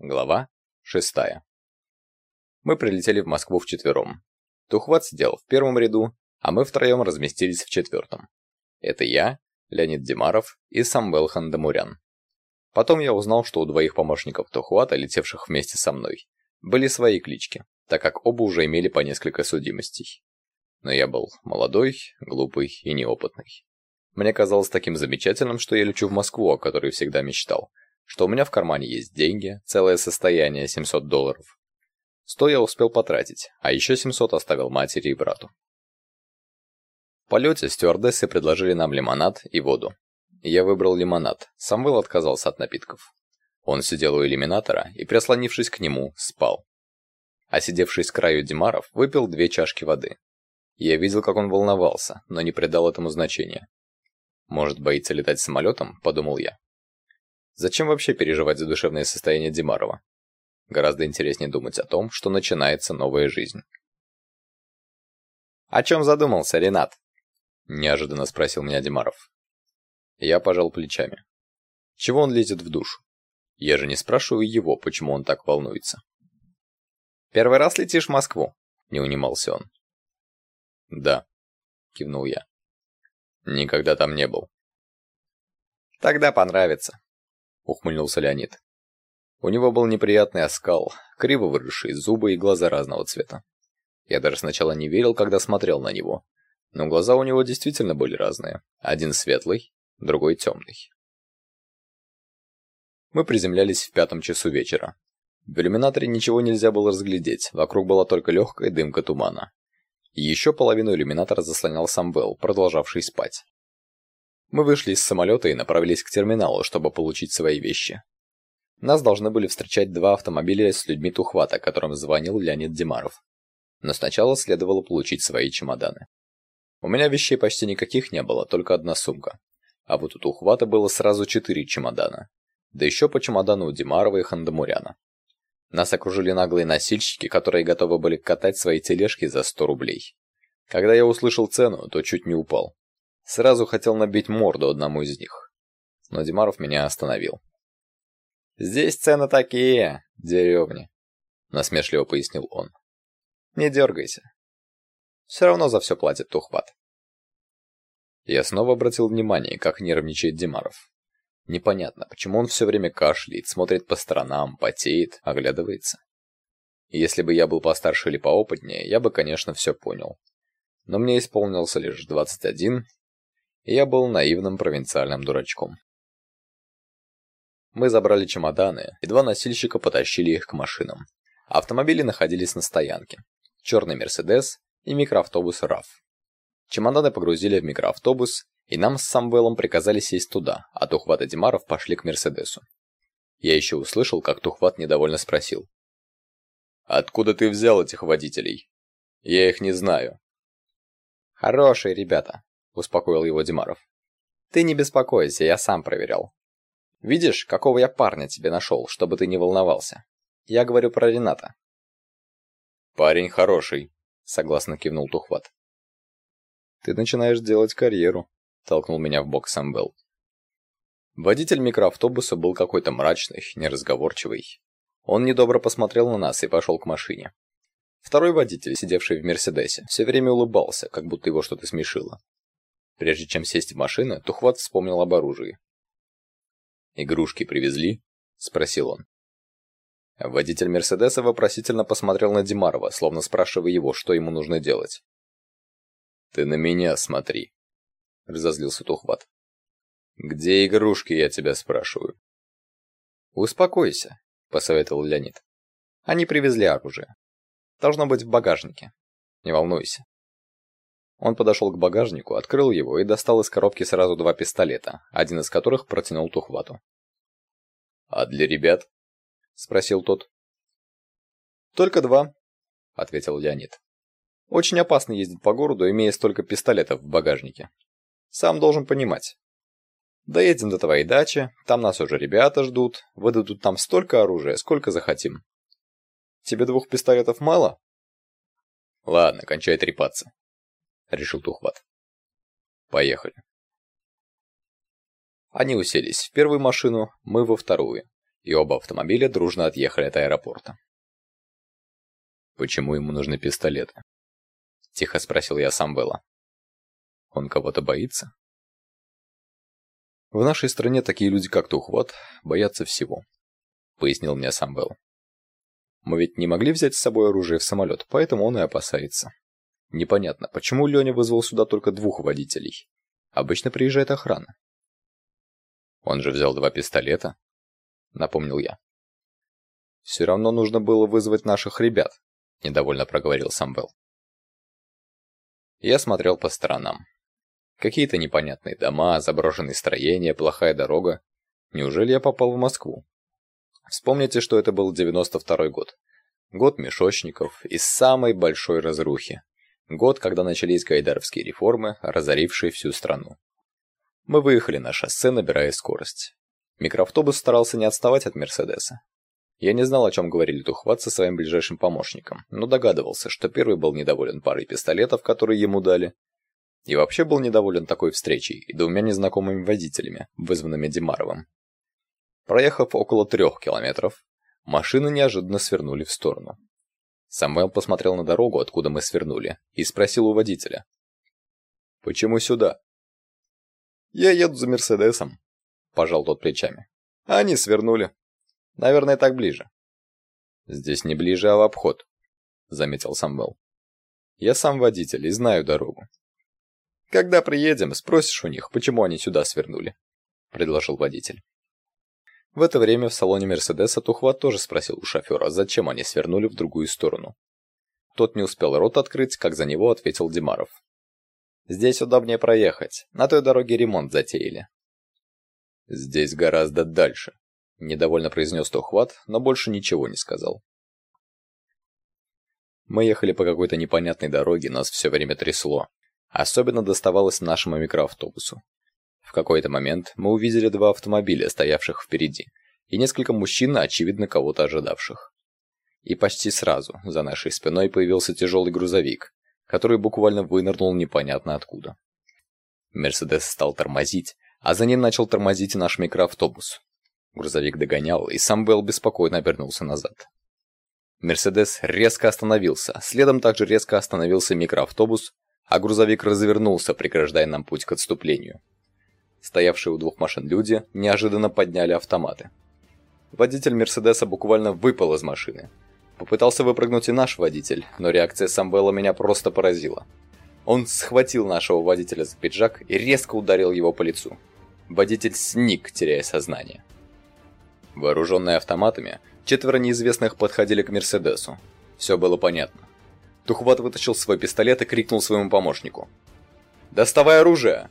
Глава шестая. Мы прилетели в Москву вчетвером. Тухват сидел в первом ряду, а мы втроем разместились в четвертом. Это я, Леонид Димаров и Самвел Хандамурян. Потом я узнал, что у двоих помощников Тухвата, летевших вместе со мной, были свои клички, так как оба уже имели по несколько судимостей. Но я был молодой, глупый и неопытный. Мне казалось таким замечательным, что я лечу в Москву, о которой всегда мечтал – что у меня в кармане есть деньги, целое состояние 700 долларов. 100 я успел потратить, а еще 700 оставил матери и брату. В полете стюардессы предложили нам лимонад и воду. Я выбрал лимонад, Самвел отказался от напитков. Он сидел у иллюминатора и, прислонившись к нему, спал. А сидевший краю Димаров выпил две чашки воды. Я видел, как он волновался, но не придал этому значения. «Может, боится летать самолетом?» – подумал я. Зачем вообще переживать за душевное состояние Димарова? Гораздо интереснее думать о том, что начинается новая жизнь. «О чем задумался, Ренат?» – неожиданно спросил меня Димаров. Я пожал плечами. Чего он лезет в душу? Я же не спрашиваю его, почему он так волнуется. «Первый раз летишь в Москву?» – не унимался он. «Да», – кивнул я. «Никогда там не был». «Тогда понравится», — ухмыльнулся Леонид. У него был неприятный оскал, криво выросшие зубы и глаза разного цвета. Я даже сначала не верил, когда смотрел на него. Но глаза у него действительно были разные. Один светлый, другой темный. Мы приземлялись в пятом часу вечера. В иллюминаторе ничего нельзя было разглядеть, вокруг была только легкая дымка тумана. И еще половину иллюминатора заслонял сам Белл, продолжавший спать. Мы вышли из самолета и направились к терминалу, чтобы получить свои вещи. Нас должны были встречать два автомобиля с людьми Тухвата, которым звонил Леонид Димаров. Но сначала следовало получить свои чемоданы. У меня вещей почти никаких не было, только одна сумка. А вот у Тухвата было сразу четыре чемодана. Да еще по чемодану у Димарова и Хандамуряна. Нас окружили наглые носильщики, которые готовы были катать свои тележки за 100 рублей. Когда я услышал цену, то чуть не упал. Сразу хотел набить морду одному из них. Но Димаров меня остановил. «Здесь цены такие, деревни», — насмешливо пояснил он. «Не дергайся. Все равно за все платит Тухват». Я снова обратил внимание, как нервничает Димаров. Непонятно, почему он все время кашляет, смотрит по сторонам, потеет, оглядывается. Если бы я был постарше или поопытнее, я бы, конечно, все понял. Но мне исполнился лишь 21, я был наивным провинциальным дурачком. Мы забрали чемоданы, и два носильщика потащили их к машинам. Автомобили находились на стоянке. Черный Мерседес и микроавтобус РАФ. Чемоданы погрузили в микроавтобус, и нам с Самвелом приказали сесть туда, а Тухват и Димаров пошли к Мерседесу. Я еще услышал, как Тухват недовольно спросил. «Откуда ты взял этих водителей? Я их не знаю». «Хорошие ребята», успокоил его Димаров. Ты не беспокойся, я сам проверял. Видишь, какого я парня тебе нашел, чтобы ты не волновался. Я говорю про Рената. Парень хороший, согласно кивнул Тухват. Ты начинаешь делать карьеру, толкнул меня в бок Самбел. Водитель микроавтобуса был какой-то мрачный, неразговорчивый. Он недобро посмотрел на нас и пошел к машине. Второй водитель, сидевший в Мерседесе, все время улыбался, как будто его что-то смешило. Прежде чем сесть в машину, Тухват вспомнил об оружии. «Игрушки привезли?» — спросил он. Водитель Мерседеса вопросительно посмотрел на Димарова, словно спрашивая его, что ему нужно делать. «Ты на меня смотри», — разозлился Тухват. «Где игрушки, я тебя спрашиваю?» «Успокойся», — посоветовал Леонид. «Они привезли оружие. Должно быть в багажнике. Не волнуйся». Он подошел к багажнику, открыл его и достал из коробки сразу два пистолета, один из которых протянул Тухвату. «А для ребят?» — спросил тот. «Только два», — ответил Леонид. «Очень опасно ездить по городу, имея столько пистолетов в багажнике. Сам должен понимать. Доедем до твоей дачи, там нас уже ребята ждут, выдадут там столько оружия, сколько захотим. Тебе двух пистолетов мало?» «Ладно, кончай трепаться», решил Тухват. Поехали. Они уселись в первую машину, мы во вторую. и оба автомобиля дружно отъехали от аэропорта. «Почему ему нужны пистолеты?» — тихо спросил я Самвела. «Он кого-то боится?» «В нашей стране такие люди, как Тухват, боятся всего», — пояснил мне Самвел. «Мы ведь не могли взять с собой оружие в самолет, поэтому он и опасается. Непонятно, почему Леня вызвал сюда только двух водителей. Обычно приезжает охрана». «Он же взял два пистолета», — напомнил я. «Все равно нужно было вызвать наших ребят», — недовольно проговорил Самвел. Я смотрел по сторонам. Какие-то непонятные дома, заброшенные строения, плохая дорога. Неужели я попал в Москву? Вспомните, что это был 92-й год. Год мешочников и самой большой разрухи. Год, когда начались гайдаровские реформы, разорившие всю страну. Мы выехали на шоссе, набирая скорость. Микроавтобус старался не отставать от Мерседеса. Я не знал, о чем говорили Тухват со своим ближайшим помощником, но догадывался, что первый был недоволен парой пистолетов, которые ему дали, и вообще был недоволен такой встречей и двумя незнакомыми водителями, вызванными Димаровым. Проехав около трех километров, машины неожиданно свернули в сторону. Самвел посмотрел на дорогу, откуда мы свернули, и спросил у водителя. «Почему сюда?» «Я еду за Мерседесом», — пожал тот плечами. «Они свернули. Наверное, так ближе». «Здесь не ближе, а в обход», — заметил Самвел. «Я сам водитель и знаю дорогу. Когда приедем, спросишь у них, почему они сюда свернули, предложил водитель. В это время в салоне Мерседеса Тухват тоже спросил у шофера, зачем они свернули в другую сторону. Тот не успел рот открыть, как за него ответил Димаров. Здесь удобнее проехать. На той дороге ремонт затеяли. Здесь гораздо дальше, недовольно произнес Тухват, но больше ничего не сказал. Мы ехали по какой-то непонятной дороге, нас все время трясло. Особенно доставалось нашему микроавтобусу. Какой-то момент мы увидели два автомобиля, стоявших впереди, и несколько мужчин, очевидно, кого-то ожидавших. И почти сразу за нашей спиной появился тяжелый грузовик, который буквально вынырнул непонятно откуда. Мерседес стал тормозить, а за ним начал тормозить наш микроавтобус. Грузовик догонял, и сам Белл беспокойно обернулся назад. Мерседес резко остановился, следом также резко остановился микроавтобус, а грузовик развернулся, преграждая нам путь к отступлению. Стоявшие у двух машин люди неожиданно подняли автоматы. Водитель Мерседеса буквально выпал из машины. Попытался выпрыгнуть и наш водитель, но реакция Самвела меня просто поразила. Он схватил нашего водителя за пиджак и резко ударил его по лицу. Водитель сник, теряя сознание. Вооруженные автоматами, четверо неизвестных подходили к Мерседесу. Все было понятно. Тухват вытащил свой пистолет и крикнул своему помощнику. «Доставай оружие!»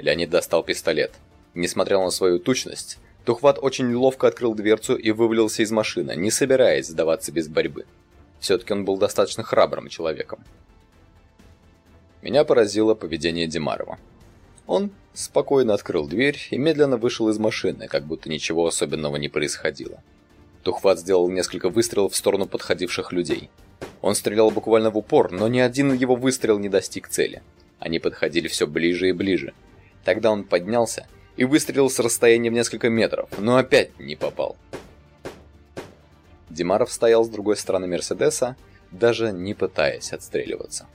Леонид достал пистолет. Несмотря на свою тучность, Тухват очень ловко открыл дверцу и вывалился из машины, не собираясь сдаваться без борьбы. Все-таки он был достаточно храбрым человеком. Меня поразило поведение Димарова. Он спокойно открыл дверь и медленно вышел из машины, как будто ничего особенного не происходило. Тухват сделал несколько выстрелов в сторону подходивших людей. Он стрелял буквально в упор, но ни один его выстрел не достиг цели. Они подходили все ближе и ближе. Тогда он поднялся и выстрелил с расстояния в несколько метров, но опять не попал. Димаров стоял с другой стороны Мерседеса, даже не пытаясь отстреливаться.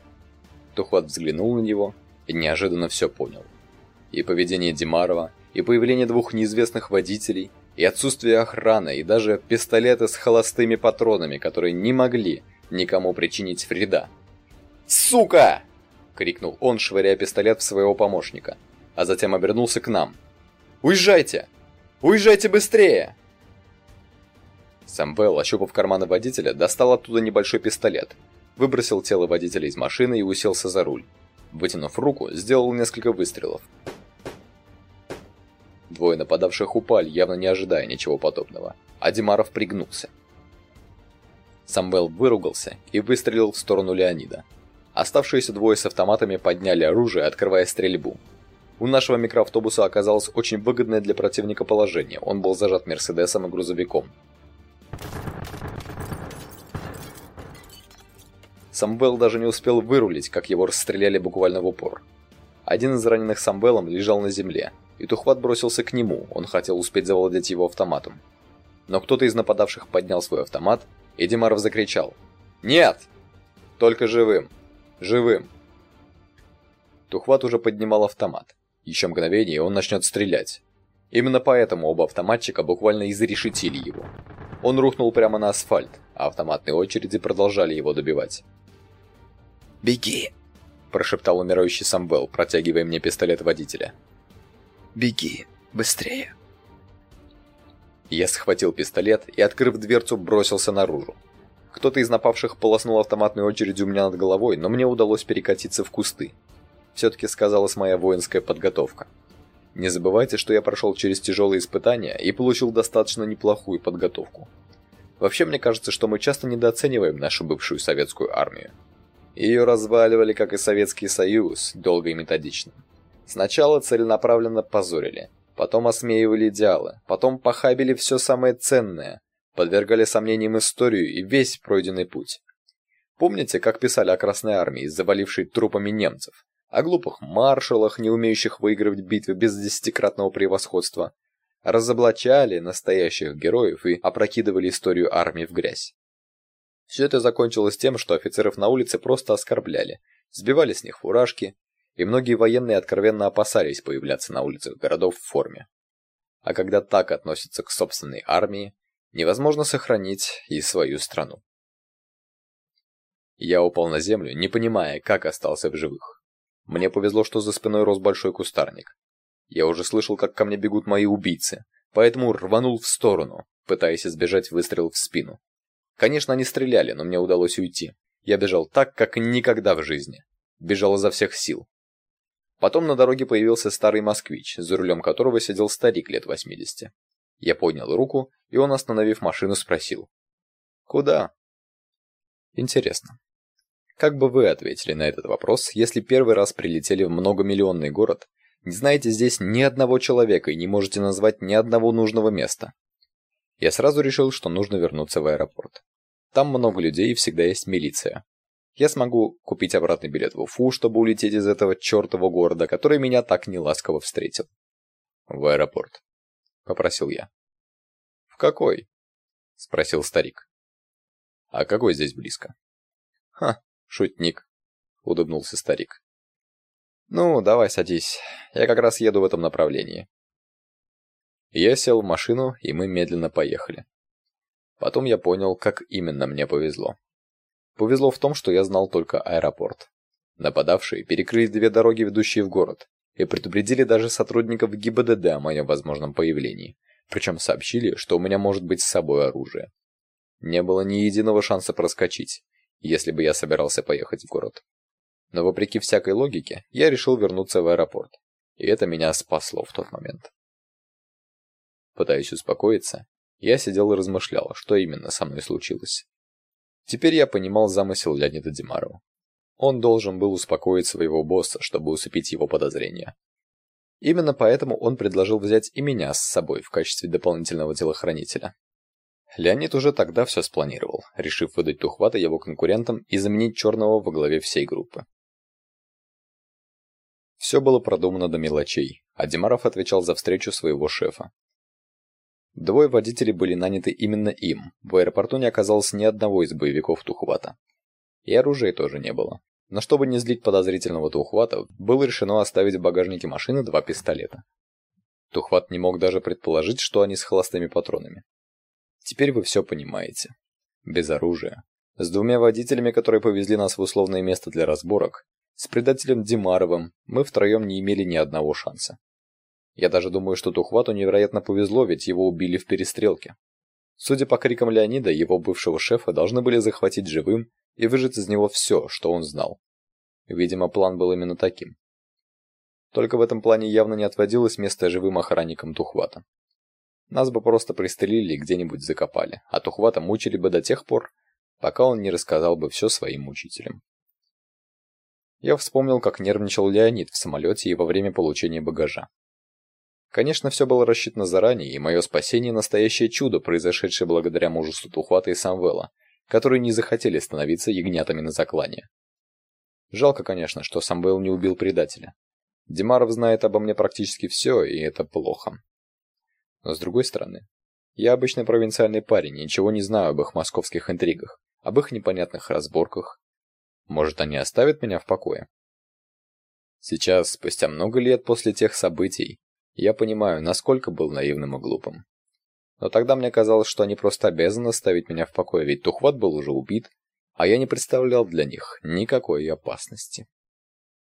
Тухват взглянул на него и неожиданно все понял. И поведение Димарова, и появление двух неизвестных водителей, и отсутствие охраны, и даже пистолеты с холостыми патронами, которые не могли никому причинить вреда. «Сука!» — крикнул он, швыряя пистолет в своего помощника, а затем обернулся к нам. «Уезжайте! Уезжайте быстрее!» Самвел, ощупав карманы водителя, достал оттуда небольшой пистолет, выбросил тело водителя из машины и уселся за руль. Вытянув руку, сделал несколько выстрелов. Двое нападавших упали, явно не ожидая ничего подобного, а Димаров пригнулся. Самвел выругался и выстрелил в сторону Леонида. Оставшиеся двое с автоматами подняли оружие, открывая стрельбу. У нашего микроавтобуса оказалось очень выгодное для противника положение. Он был зажат Мерседесом и грузовиком. Самвел даже не успел вырулить, как его расстреляли буквально в упор. Один из раненых Самвелом лежал на земле, и Тухват бросился к нему, он хотел успеть завладеть его автоматом. но кто-то из нападавших поднял свой автомат, и Димаров закричал «Нет! Только живым! Живым!» Тухват уже поднимал автомат. Еще мгновение, и он начнет стрелять. Именно поэтому оба автоматчика буквально изрешетили его. Он рухнул прямо на асфальт, а автоматные очереди продолжали его добивать. «Беги!» – прошептал умирающий Самвел, протягивая мне пистолет водителя. «Беги! Быстрее!» Я схватил пистолет и, открыв дверцу, бросился наружу. Кто-то из напавших полоснул автоматной очередью у меня над головой, но мне удалось перекатиться в кусты. Все-таки сказалась моя воинская подготовка. Не забывайте, что я прошел через тяжелые испытания и получил достаточно неплохую подготовку. Вообще, мне кажется, что мы часто недооцениваем нашу бывшую советскую армию. Ее разваливали, как и Советский Союз, долго и методично. Сначала целенаправленно позорили, потом осмеивали идеалы, потом похабили все самое ценное, подвергали сомнениям историю и весь пройденный путь. Помните, как писали о Красной Армии, завалившей трупами немцев? О глупых маршалах, не умеющих выигрывать битвы без десятикратного превосходства, разоблачали настоящих героев и опрокидывали историю армии в грязь. Все это закончилось тем, что офицеров на улице просто оскорбляли, сбивали с них фуражки, и многие военные откровенно опасались появляться на улицах городов в форме. А когда так относятся к собственной армии, невозможно сохранить и свою страну. Я упал на землю, не понимая, как остался в живых. Мне повезло, что за спиной рос большой кустарник. Я уже слышал, как ко мне бегут мои убийцы, поэтому рванул в сторону, пытаясь избежать выстрелов в спину. Конечно, они стреляли, но мне удалось уйти. Я бежал так, как никогда в жизни. Бежал изо всех сил. Потом на дороге появился старый москвич, за рулем которого сидел старик лет 80. Я поднял руку, и он, остановив машину, спросил. «Куда?» Интересно, как бы вы ответили на этот вопрос, если первый раз прилетели в многомиллионный город, не знаете здесь ни одного человека и не можете назвать ни одного нужного места? Я сразу решил, что нужно вернуться в аэропорт. Там много людей и всегда есть милиция. Я смогу купить обратный билет в Уфу, чтобы улететь из этого чертового города, который меня так неласково встретил. В аэропорт, попросил я. В какой? спросил старик. А какой здесь близко? Ха, шутник, улыбнулся старик. Ну, давай садись. Я как раз еду в этом направлении. Я сел в машину, и мы медленно поехали. Потом я понял, как именно мне повезло. Повезло в том, что я знал только аэропорт. Нападавшие перекрыли две дороги, ведущие в город, и предупредили даже сотрудников ГИБДД о моем возможном появлении, причем сообщили, что у меня может быть с собой оружие. Не было ни единого шанса проскочить, если бы я собирался поехать в город. Но вопреки всякой логике, я решил вернуться в аэропорт. И это меня спасло в тот момент. Пытаясь успокоиться, я сидел и размышлял, что именно со мной случилось. Теперь я понимал замысел Леонида Димарова. Он должен был успокоить своего босса, чтобы усыпить его подозрения. Именно поэтому он предложил взять и меня с собой в качестве дополнительного телохранителя. Леонид уже тогда все спланировал, решив выдать Тухвата его конкурентам и заменить Черного во главе всей группы. Все было продумано до мелочей, а Димаров отвечал за встречу своего шефа. Двое водителей были наняты именно им. В аэропорту не оказалось ни одного из боевиков Тухвата. И оружия тоже не было. Но чтобы не злить подозрительного Тухвата, было решено оставить в багажнике машины два пистолета. Тухват не мог даже предположить, что они с холостыми патронами. Теперь вы все понимаете. Без оружия. С двумя водителями, которые повезли нас в условное место для разборок. С предателем Димаровым мы втроем не имели ни одного шанса. Я даже думаю, что Тухвату невероятно повезло, ведь его убили в перестрелке. Судя по крикам Леонида, его бывшего шефа должны были захватить живым и выжать из него все, что он знал. Видимо, план был именно таким. Только в этом плане явно не отводилось место живым охранникам Тухвата. Нас бы просто пристрелили и где-нибудь закопали, а Тухвата мучили бы до тех пор, пока он не рассказал бы все своим мучителям. Я вспомнил, как нервничал Леонид в самолете и во время получения багажа. Конечно, все было рассчитано заранее, и мое спасение – настоящее чудо, произошедшее благодаря мужеству Тухвата и Самвела, которые не захотели становиться ягнятами на заклане. Жалко, конечно, что Самвел не убил предателя. Димаров знает обо мне практически все, и это плохо. Но с другой стороны, Я обычный провинциальный парень, ничего не знаю об их московских интригах, об их непонятных разборках. Может, они оставят меня в покое? Сейчас, спустя много лет после тех событий, я понимаю, насколько был наивным и глупым. Но тогда мне казалось, что они просто обязаны оставить меня в покое, ведь Тухват был уже убит, а я не представлял для них никакой опасности.